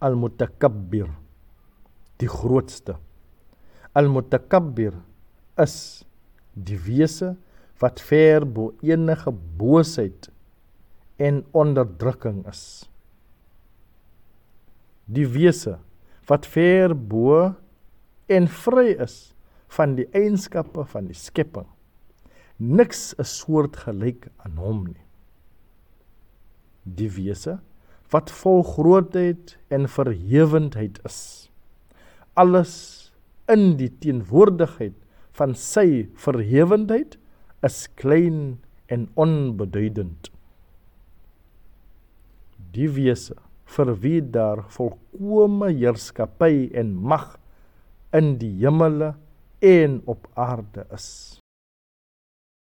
al-mutakabbir die grootste. al-mutakabbir is die wese wat ver bo enige boosheid en onderdrukking is. Die wese wat ver bo en vry is van die eienskappe van die skepping. Niks is soortgelyk aan hom nie. Die wese wat vol grootheid en verhewendheid is. Alles in die teenwoordigheid van sy verhewendheid is klein en onbeduidend. Die wese vir wie daar volkomme heerskappy en mag in die hemele en op aarde is.